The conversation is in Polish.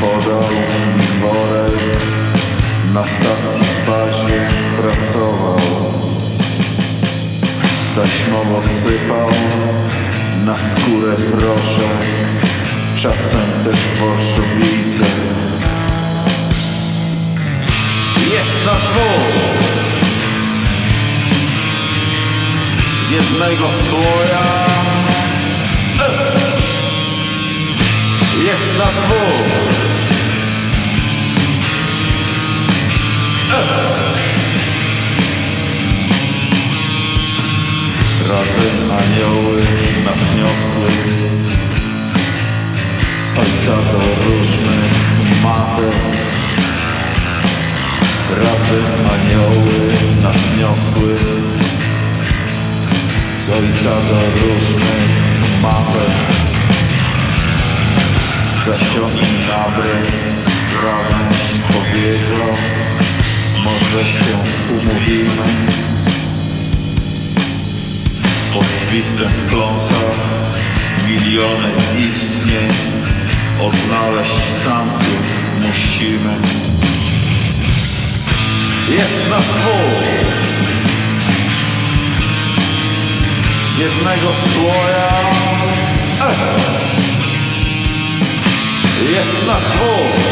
podał mi worek. Na stacji w bazie pracował. Taśmowo sypał na skórę proszek. Czasem też bolszewice Jest nas dwóch. Z jednego słoja Jest nas dwóch. Razem anioły nas niosły. Z ojca do różnych matek. Razem anioły nas niosły. Z ojca do różnych matek Zasiągnij na brew Krawędź powiedział Może się umówimy. Pod gwizdem w kląsach miliony istnień. Odnaleźć samców musimy. Jest nas dwóch. Z jednego słoja. Ech. Jest nas dwóch.